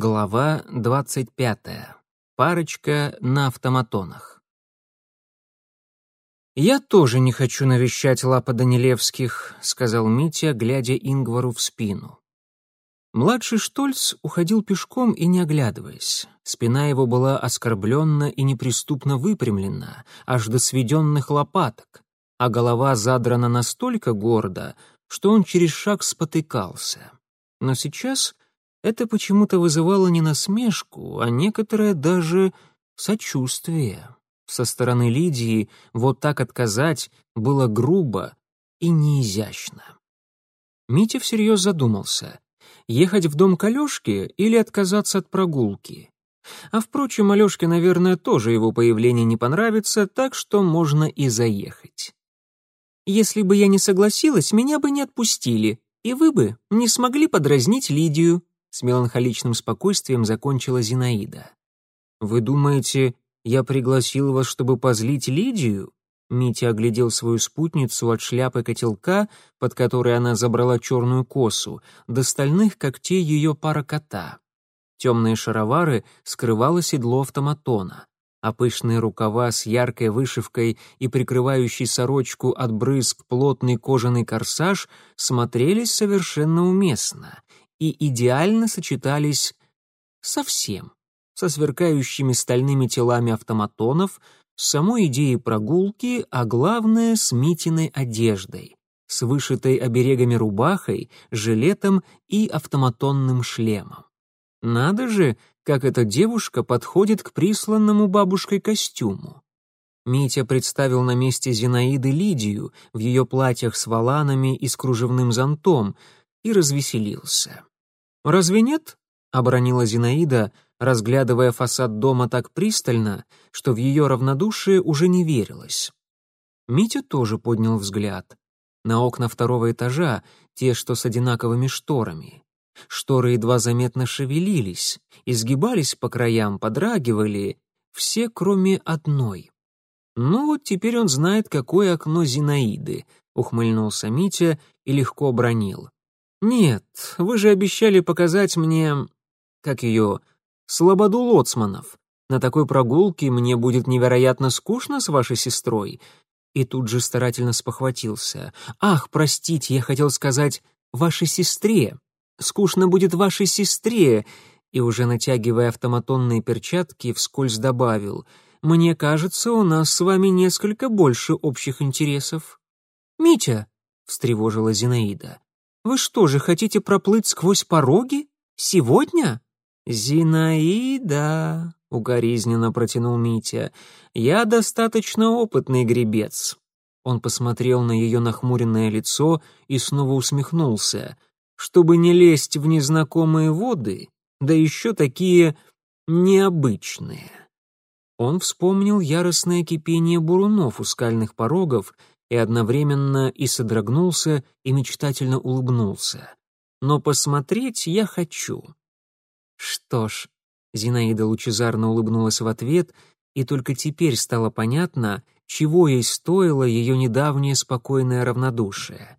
Глава 25. Парочка на автоматонах. «Я тоже не хочу навещать Лапа Данилевских», — сказал Митя, глядя Ингвару в спину. Младший Штольц уходил пешком и не оглядываясь. Спина его была оскорбленно и неприступно выпрямлена, аж до сведенных лопаток, а голова задрана настолько гордо, что он через шаг спотыкался. Но сейчас это почему-то вызывало не насмешку, а некоторое даже сочувствие. Со стороны Лидии вот так отказать было грубо и неизящно. Митя всерьез задумался, ехать в дом к Алёшке или отказаться от прогулки. А впрочем, Алёшке, наверное, тоже его появление не понравится, так что можно и заехать. «Если бы я не согласилась, меня бы не отпустили, и вы бы не смогли подразнить Лидию», с меланхоличным спокойствием закончила Зинаида. «Вы думаете, я пригласил вас, чтобы позлить Лидию?» Митя оглядел свою спутницу от шляпы котелка, под которой она забрала черную косу, до стальных когтей ее пара кота. Темные шаровары скрывало седло автоматона, а пышные рукава с яркой вышивкой и прикрывающий сорочку от брызг плотный кожаный корсаж смотрелись совершенно уместно и идеально сочетались со всем, со сверкающими стальными телами автоматонов, с самой идеей прогулки, а главное — с Митиной одеждой, с вышитой оберегами рубахой, жилетом и автоматонным шлемом. Надо же, как эта девушка подходит к присланному бабушкой костюму. Митя представил на месте Зинаиды Лидию в ее платьях с воланами и с кружевным зонтом и развеселился. «Разве нет?» — обронила Зинаида, разглядывая фасад дома так пристально, что в ее равнодушие уже не верилось. Митя тоже поднял взгляд. На окна второго этажа, те, что с одинаковыми шторами. Шторы едва заметно шевелились, изгибались по краям, подрагивали, все, кроме одной. «Ну вот теперь он знает, какое окно Зинаиды», — ухмыльнулся Митя и легко бронил. «Нет, вы же обещали показать мне... как ее... слободу лоцманов. На такой прогулке мне будет невероятно скучно с вашей сестрой». И тут же старательно спохватился. «Ах, простите, я хотел сказать вашей сестре. Скучно будет вашей сестре». И уже натягивая автоматонные перчатки, вскользь добавил. «Мне кажется, у нас с вами несколько больше общих интересов». «Митя», — встревожила Зинаида, вы что же, хотите проплыть сквозь пороги? Сегодня?» «Зинаида», — укоризненно протянул Митя, — «я достаточно опытный гребец». Он посмотрел на ее нахмуренное лицо и снова усмехнулся. «Чтобы не лезть в незнакомые воды, да еще такие необычные». Он вспомнил яростное кипение бурунов у скальных порогов и одновременно и содрогнулся, и мечтательно улыбнулся. «Но посмотреть я хочу». «Что ж», — Зинаида лучезарно улыбнулась в ответ, и только теперь стало понятно, чего ей стоило ее недавнее спокойное равнодушие.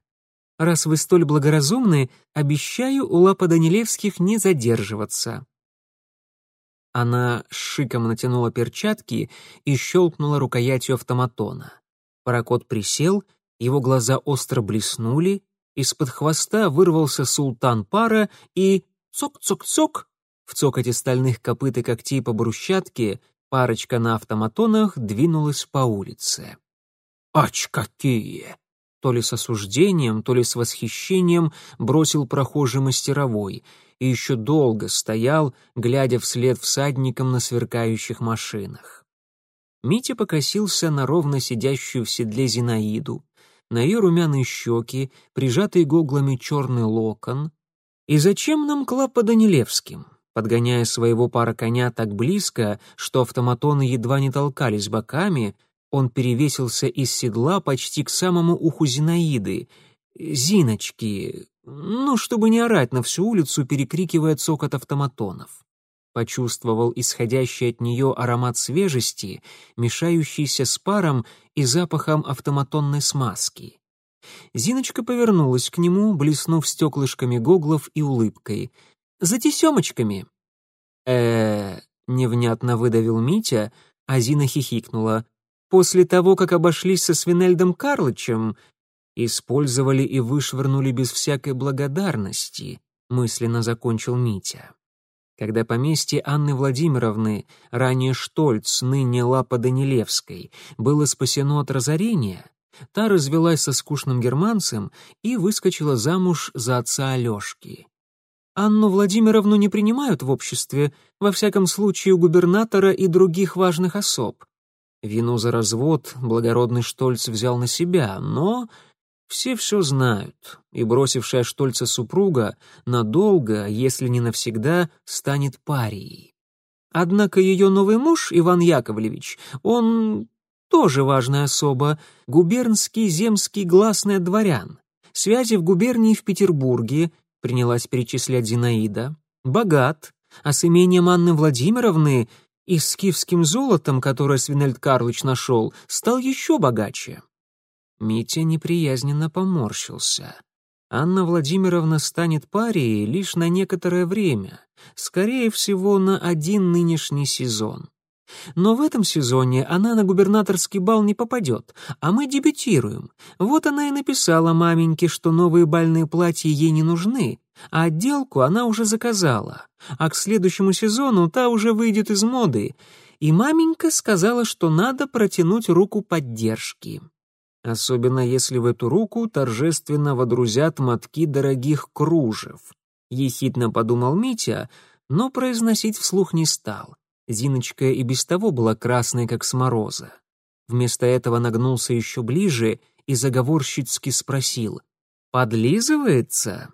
«Раз вы столь благоразумны, обещаю у Лапа Данилевских не задерживаться». Она с шиком натянула перчатки и щелкнула рукоятью автоматона. Паракот присел, его глаза остро блеснули, из-под хвоста вырвался султан пара и цок-цок-цок в цокоте стальных копыт и когтей по брусчатке парочка на автоматонах двинулась по улице. «Ач какие!» То ли с осуждением, то ли с восхищением бросил прохожий мастеровой и еще долго стоял, глядя вслед всадникам на сверкающих машинах. Митя покосился на ровно сидящую в седле Зинаиду, на ее румяные щеки, прижатый гоглами черный локон. И зачем нам клапа Данилевским? Подгоняя своего пара коня так близко, что автоматоны едва не толкались боками, он перевесился из седла почти к самому уху Зинаиды. «Зиночки!» Ну, чтобы не орать на всю улицу, перекрикивая цокот автоматонов почувствовал исходящий от нее аромат свежести, мешающийся с паром и запахом автоматонной смазки. Зиночка повернулась к нему, блеснув стеклышками гоглов и улыбкой. «За тесемочками!» э невнятно выдавил Митя, а Зина хихикнула. «После того, как обошлись со Свинельдом Карлычем, использовали и вышвырнули без всякой благодарности», мысленно закончил Митя. Когда поместье Анны Владимировны, ранее Штольц, ныне Лапа Данилевской, было спасено от разорения, та развелась со скучным германцем и выскочила замуж за отца Алешки. Анну Владимировну не принимают в обществе, во всяком случае у губернатора и других важных особ. Вину за развод благородный Штольц взял на себя, но все все знают, и бросившая Штольца супруга надолго, если не навсегда, станет парией. Однако ее новый муж, Иван Яковлевич, он тоже важная особа, губернский земский гласный дворян. Связи в губернии в Петербурге, принялась перечислять Зинаида, богат, а с имением Анны Владимировны и с киевским золотом, которое Свинельд Карлыч нашел, стал еще богаче. Митя неприязненно поморщился. Анна Владимировна станет парией лишь на некоторое время, скорее всего, на один нынешний сезон. Но в этом сезоне она на губернаторский бал не попадет, а мы дебютируем. Вот она и написала маменьке, что новые бальные платья ей не нужны, а отделку она уже заказала, а к следующему сезону та уже выйдет из моды. И маменька сказала, что надо протянуть руку поддержки особенно если в эту руку торжественно водрузят мотки дорогих кружев. Ехидно подумал Митя, но произносить вслух не стал. Зиночка и без того была красной, как с мороза. Вместо этого нагнулся еще ближе и заговорщицки спросил «Подлизывается?»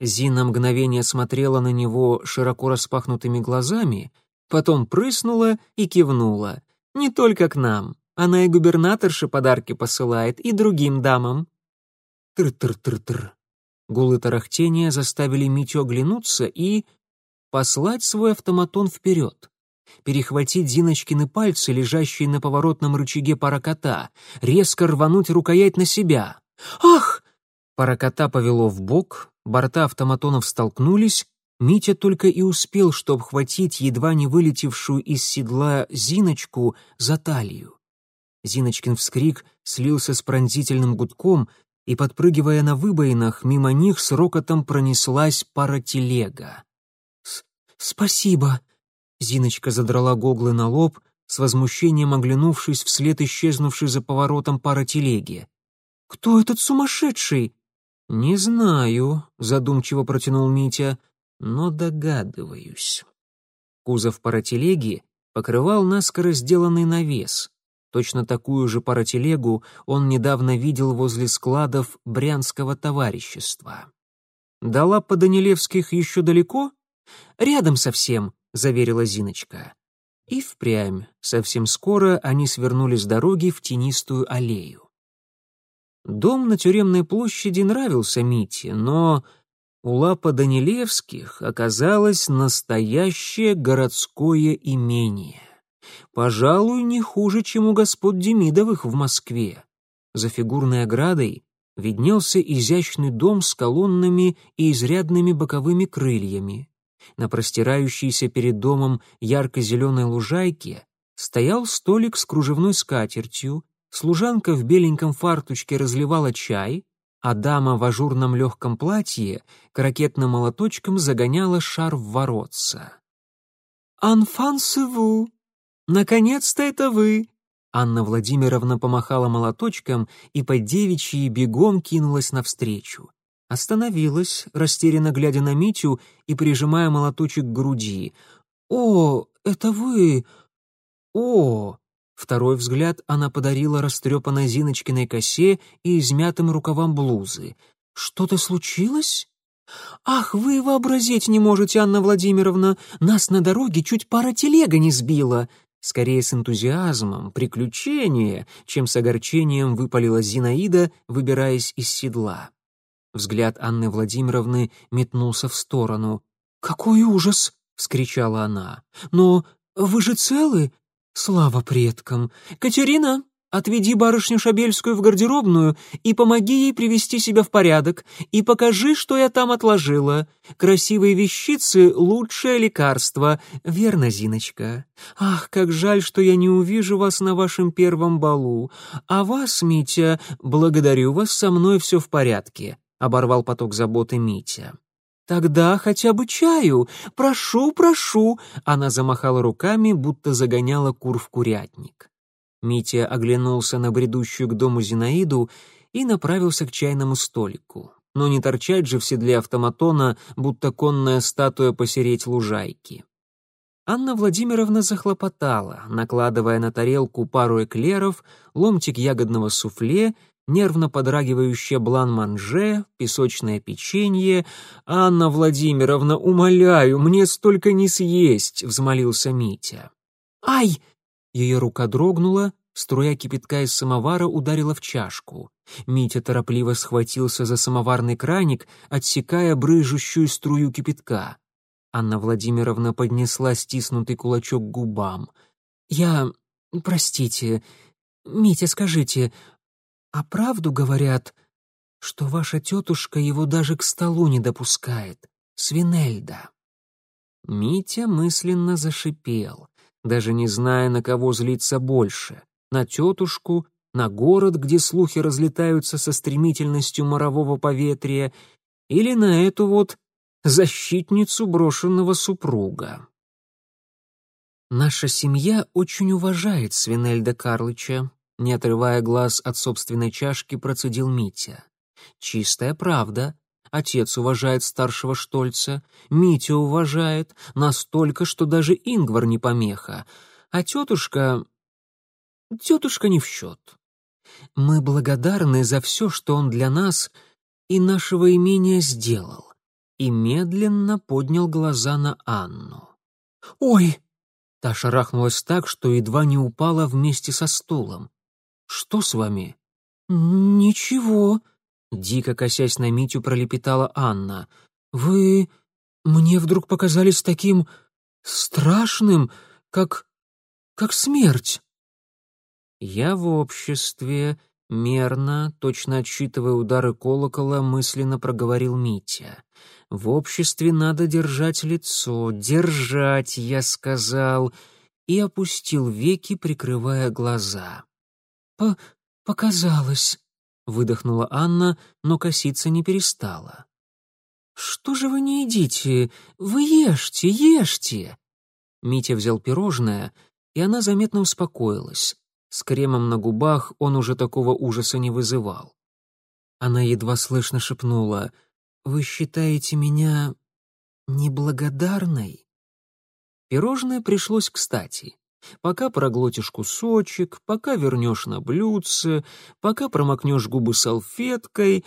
Зина мгновение смотрела на него широко распахнутыми глазами, потом прыснула и кивнула. «Не только к нам. Она и губернаторше подарки посылает, и другим дамам». Тр-тр-тр-тр. Гулы тарахтения заставили Митю оглянуться и... послать свой автоматон вперед. Перехватить Зиночкины пальцы, лежащие на поворотном рычаге паракота, резко рвануть рукоять на себя. «Ах!» Паракота повело в бок, борта автоматонов столкнулись, Митя только и успел, чтобы обхватить едва не вылетевшую из седла Зиночку за талию. Зиночкин вскрик слился с пронзительным гудком, и, подпрыгивая на выбоинах, мимо них с рокотом пронеслась пара телега. «Спасибо!» Зиночка задрала гоглы на лоб, с возмущением оглянувшись вслед исчезнувшей за поворотом пара телеги. «Кто этот сумасшедший?» «Не знаю», — задумчиво протянул Митя, — «но догадываюсь». Кузов паротелеги покрывал наскоро сделанный навес. Точно такую же паротелегу он недавно видел возле складов Брянского товарищества. «До лапа Данилевских еще далеко?» «Рядом совсем», — заверила Зиночка. И впрямь, совсем скоро они свернули с дороги в тенистую аллею. Дом на Тюремной площади нравился Мите, но у Лапа Данилевских оказалось настоящее городское имение. Пожалуй, не хуже, чем у господ Демидовых в Москве. За фигурной оградой виднелся изящный дом с колоннами и изрядными боковыми крыльями. На простирающейся перед домом ярко-зеленой лужайке стоял столик с кружевной скатертью, служанка в беленьком фартучке разливала чай, а дама в ажурном легком платье крокетным молоточком загоняла шар в воротца. «Анфан севу!» «Наконец-то это вы!» Анна Владимировна помахала молоточком и под девичьи бегом кинулась навстречу. Остановилась, растерянно глядя на Митю и прижимая молоточек к груди. «О, это вы! О!» Второй взгляд она подарила растрепанной Зиночкиной косе и измятым рукавам блузы. «Что-то случилось?» «Ах, вы вообразить не можете, Анна Владимировна! Нас на дороге чуть пара телега не сбила!» Скорее с энтузиазмом, приключение, чем с огорчением выпалила Зинаида, выбираясь из седла. Взгляд Анны Владимировны метнулся в сторону. «Какой ужас!» — вскричала она. «Но вы же целы? Слава предкам! Катерина, Отведи барышню Шабельскую в гардеробную и помоги ей привести себя в порядок, и покажи, что я там отложила. Красивые вещицы — лучшее лекарство. Верно, Зиночка? Ах, как жаль, что я не увижу вас на вашем первом балу. А вас, Митя, благодарю вас, со мной все в порядке», — оборвал поток заботы Митя. «Тогда хотя бы чаю. Прошу, прошу!» Она замахала руками, будто загоняла кур в курятник. Митя оглянулся на бредущую к дому Зинаиду и направился к чайному столику. Но не торчать же в седле автоматона, будто конная статуя посереть лужайки. Анна Владимировна захлопотала, накладывая на тарелку пару эклеров, ломтик ягодного суфле, нервно подрагивающее блан-манже, песочное печенье. «Анна Владимировна, умоляю, мне столько не съесть!» — взмолился Митя. «Ай!» Ее рука дрогнула, струя кипятка из самовара ударила в чашку. Митя торопливо схватился за самоварный краник, отсекая брыжущую струю кипятка. Анна Владимировна поднесла стиснутый кулачок к губам. «Я... простите... Митя, скажите, а правду говорят, что ваша тетушка его даже к столу не допускает? Свинельда?» Митя мысленно зашипел даже не зная, на кого злиться больше — на тетушку, на город, где слухи разлетаются со стремительностью морового поветрия, или на эту вот защитницу брошенного супруга. «Наша семья очень уважает Свинельда Карлыча», не отрывая глаз от собственной чашки, процедил Митя. «Чистая правда. Отец уважает старшего Штольца, Митя уважает, настолько, что даже Ингвар не помеха. А тетушка... Тетушка не в счет. Мы благодарны за все, что он для нас и нашего имения сделал. И медленно поднял глаза на Анну. «Ой!» Та шарахнулась так, что едва не упала вместе со стулом. «Что с вами?» «Ничего», Дико косясь на Митю, пролепетала Анна. «Вы мне вдруг показались таким страшным, как... как смерть». Я в обществе, мерно, точно отсчитывая удары колокола, мысленно проговорил Митя. «В обществе надо держать лицо, держать, я сказал», и опустил веки, прикрывая глаза. «По... показалось», выдохнула Анна, но коситься не перестала. Что же вы не едите? Вы ешьте, ешьте. Митя взял пирожное, и она заметно успокоилась. С кремом на губах он уже такого ужаса не вызывал. Она едва слышно шепнула: "Вы считаете меня неблагодарной?" Пирожное пришлось кстати. Пока проглотишь кусочек, пока вернешь на блюдце, пока промокнешь губы салфеткой,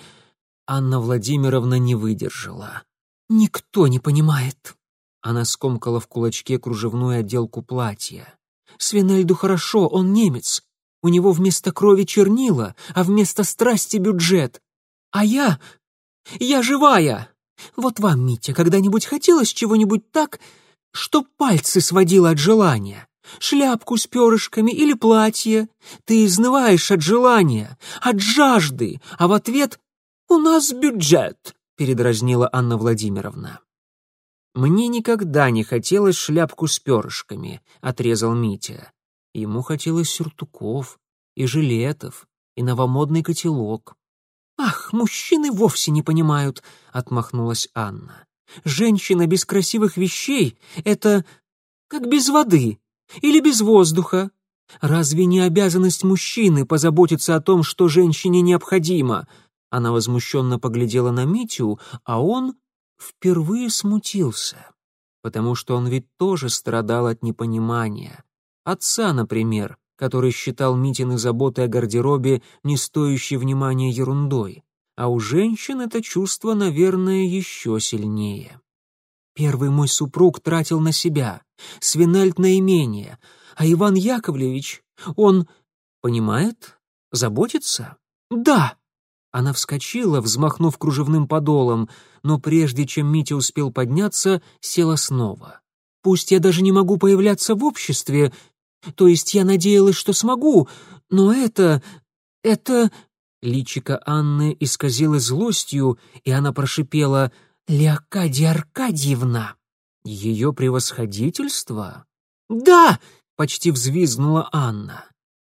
Анна Владимировна не выдержала. «Никто не понимает». Она скомкала в кулачке кружевную отделку платья. «Свинельду хорошо, он немец. У него вместо крови чернила, а вместо страсти бюджет. А я... я живая. Вот вам, Митя, когда-нибудь хотелось чего-нибудь так, что пальцы сводило от желания? Шляпку с перышками или платье. Ты изнываешь от желания, от жажды, а в ответ «У нас бюджет», — передразнила Анна Владимировна. «Мне никогда не хотелось шляпку с перышками», — отрезал Митя. Ему хотелось сюртуков и жилетов, и новомодный котелок. «Ах, мужчины вовсе не понимают», — отмахнулась Анна. «Женщина без красивых вещей — это как без воды. Или без воздуха? Разве не обязанность мужчины позаботиться о том, что женщине необходимо? Она возмущенно поглядела на Митю, а он впервые смутился, потому что он ведь тоже страдал от непонимания. Отца, например, который считал Митины заботы о гардеробе не стоящей внимания ерундой, а у женщин это чувство, наверное, еще сильнее. Первый мой супруг тратил на себя, Свинельд на имение, а Иван Яковлевич, он... Понимает? Заботится? Да! Она вскочила, взмахнув кружевным подолом, но прежде чем Митя успел подняться, села снова. Пусть я даже не могу появляться в обществе, то есть я надеялась, что смогу, но это... это...» Личико Анны исказилось злостью, и она прошипела «Леокадия Аркадьевна!» «Ее превосходительство?» «Да!» — почти взвизгнула Анна.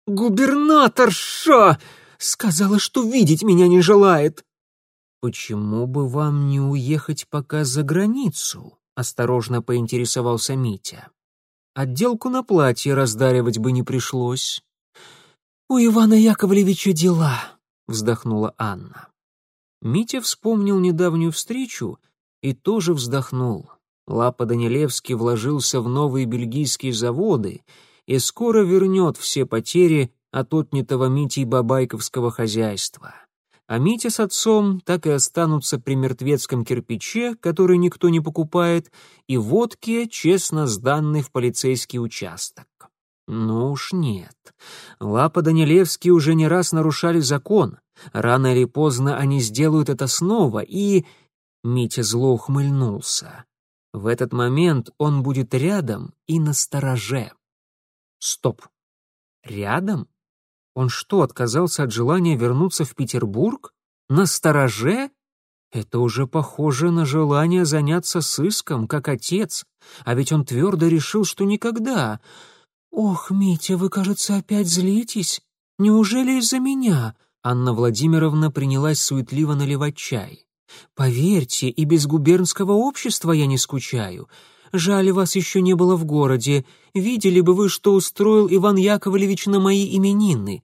«Губернаторша!» Сказала, что видеть меня не желает. Почему бы вам не уехать пока за границу? Осторожно поинтересовался Митя. Отделку на платье раздаривать бы не пришлось. У Ивана Яковлевича дела, вздохнула Анна. Митя вспомнил недавнюю встречу и тоже вздохнул. Лапа Данилевский вложился в новые бельгийские заводы и скоро вернет все потери, от отнятого Митей бабайковского хозяйства. А Митя с отцом так и останутся при мертвецком кирпиче, который никто не покупает, и водке, честно сданной в полицейский участок. Ну уж нет. Лапа Данилевский уже не раз нарушали закон. Рано или поздно они сделают это снова, и... Митя зло ухмыльнулся. В этот момент он будет рядом и на стороже. Стоп. Рядом? Он что, отказался от желания вернуться в Петербург? На стороже? Это уже похоже на желание заняться сыском, как отец. А ведь он твердо решил, что никогда. «Ох, Митя, вы, кажется, опять злитесь. Неужели из-за меня?» Анна Владимировна принялась суетливо наливать чай. «Поверьте, и без губернского общества я не скучаю. Жаль, вас еще не было в городе. Видели бы вы, что устроил Иван Яковлевич на мои именины.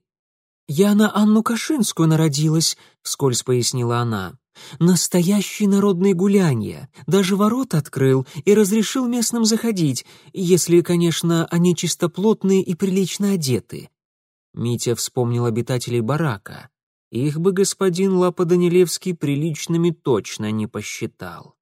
«Я на Анну Кашинскую народилась», — вскользь пояснила она. «Настоящее народное гулянье. Даже ворот открыл и разрешил местным заходить, если, конечно, они чистоплотные и прилично одеты». Митя вспомнил обитателей барака. Их бы господин Лапа Данилевский приличными точно не посчитал.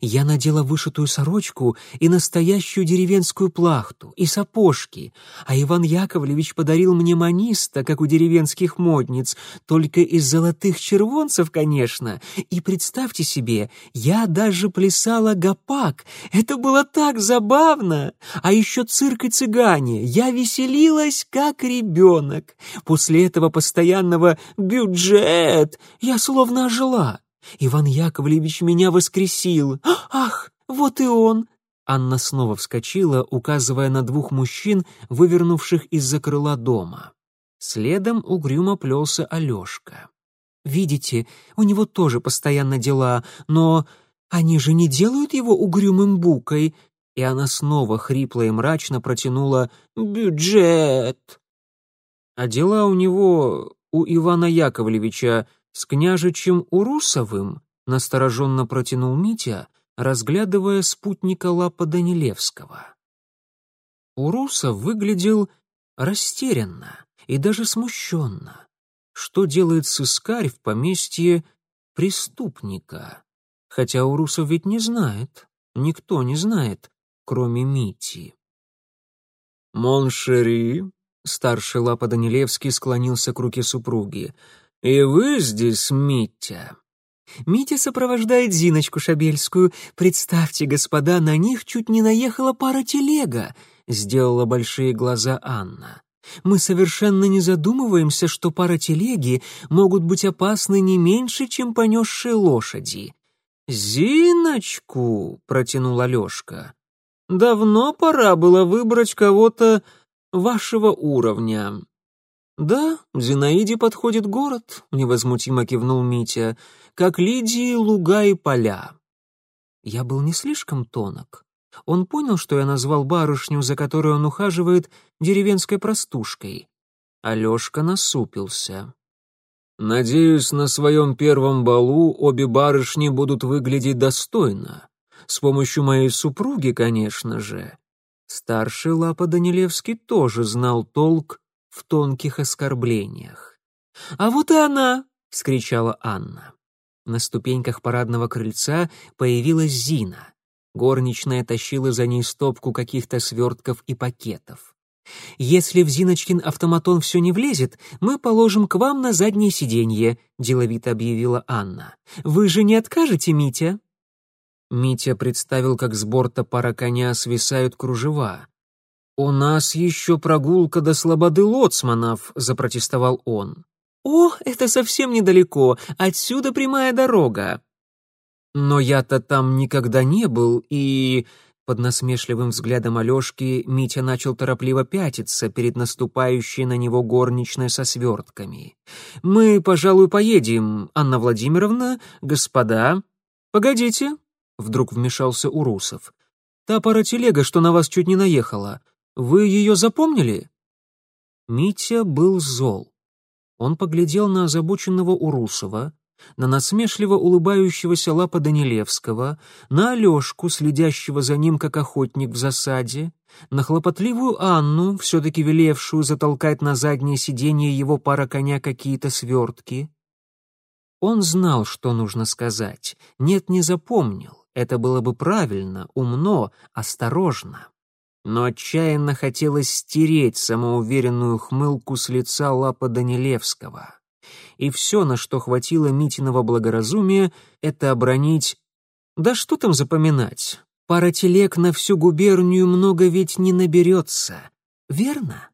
Я надела вышитую сорочку и настоящую деревенскую плахту, и сапожки, а Иван Яковлевич подарил мне маниста, как у деревенских модниц, только из золотых червонцев, конечно. И представьте себе, я даже плясала гопак. Это было так забавно. А еще цирк и цыгане. Я веселилась, как ребенок. После этого постоянного «бюджет» я словно ожила. Иван Яковлевич меня воскресил. Ах, вот и он!» Анна снова вскочила, указывая на двух мужчин, вывернувших из-за крыла дома. Следом угрюмо плелся Алешка. «Видите, у него тоже постоянно дела, но они же не делают его угрюмым букой!» И она снова хрипло и мрачно протянула «Бюджет!» А дела у него, у Ивана Яковлевича, «С княжичем Урусовым?» — настороженно протянул Митя, разглядывая спутника Лапа Данилевского. Урусов выглядел растерянно и даже смущенно. Что делает сыскарь в поместье преступника? Хотя Урусов ведь не знает, никто не знает, кроме Мити. «Mon chéri», — старший Лаппо-Данилевский склонился к руке супруги, — «И вы здесь, Митя?» Митя сопровождает Зиночку Шабельскую. Представьте, господа, на них чуть не наехала паротелега, сделала большие глаза Анна. Мы совершенно не задумываемся, что паротелеги могут быть опасны не меньше, чем понесшие лошади. «Зиночку!» — протянул Алешка. «Давно пора было выбрать кого-то вашего уровня. «Да, Зинаиде подходит город», — невозмутимо кивнул Митя, «как Лидии луга и поля». Я был не слишком тонок. Он понял, что я назвал барышню, за которой он ухаживает, деревенской простушкой. Алешка насупился. «Надеюсь, на своем первом балу обе барышни будут выглядеть достойно. С помощью моей супруги, конечно же». Старший Лапа Данилевский тоже знал толк в тонких оскорблениях. «А вот и она!» — вскричала Анна. На ступеньках парадного крыльца появилась Зина. Горничная тащила за ней стопку каких-то свертков и пакетов. «Если в Зиночкин автоматон все не влезет, мы положим к вам на заднее сиденье», — деловито объявила Анна. «Вы же не откажете, Митя?» Митя представил, как с борта пара коня свисают кружева. «У нас еще прогулка до слободы лоцманов», — запротестовал он. «О, это совсем недалеко, отсюда прямая дорога». «Но я-то там никогда не был, и...» Под насмешливым взглядом Алешки Митя начал торопливо пятиться перед наступающей на него горничной со свертками. «Мы, пожалуй, поедем, Анна Владимировна, господа...» «Погодите», — вдруг вмешался Урусов. «Та пара телега, что на вас чуть не наехала. Вы ее запомнили?» Митя был зол. Он поглядел на озабоченного Урусова, на насмешливо улыбающегося Лапа Данилевского, на Алешку, следящего за ним как охотник в засаде, на хлопотливую Анну, все-таки велевшую затолкать на заднее сиденье его пара коня какие-то свертки. Он знал, что нужно сказать. Нет, не запомнил. Это было бы правильно, умно, осторожно но отчаянно хотелось стереть самоуверенную хмылку с лица Лапа Данилевского. И все, на что хватило Митиного благоразумия, это обронить «Да что там запоминать? Пара телег на всю губернию много ведь не наберется, верно?»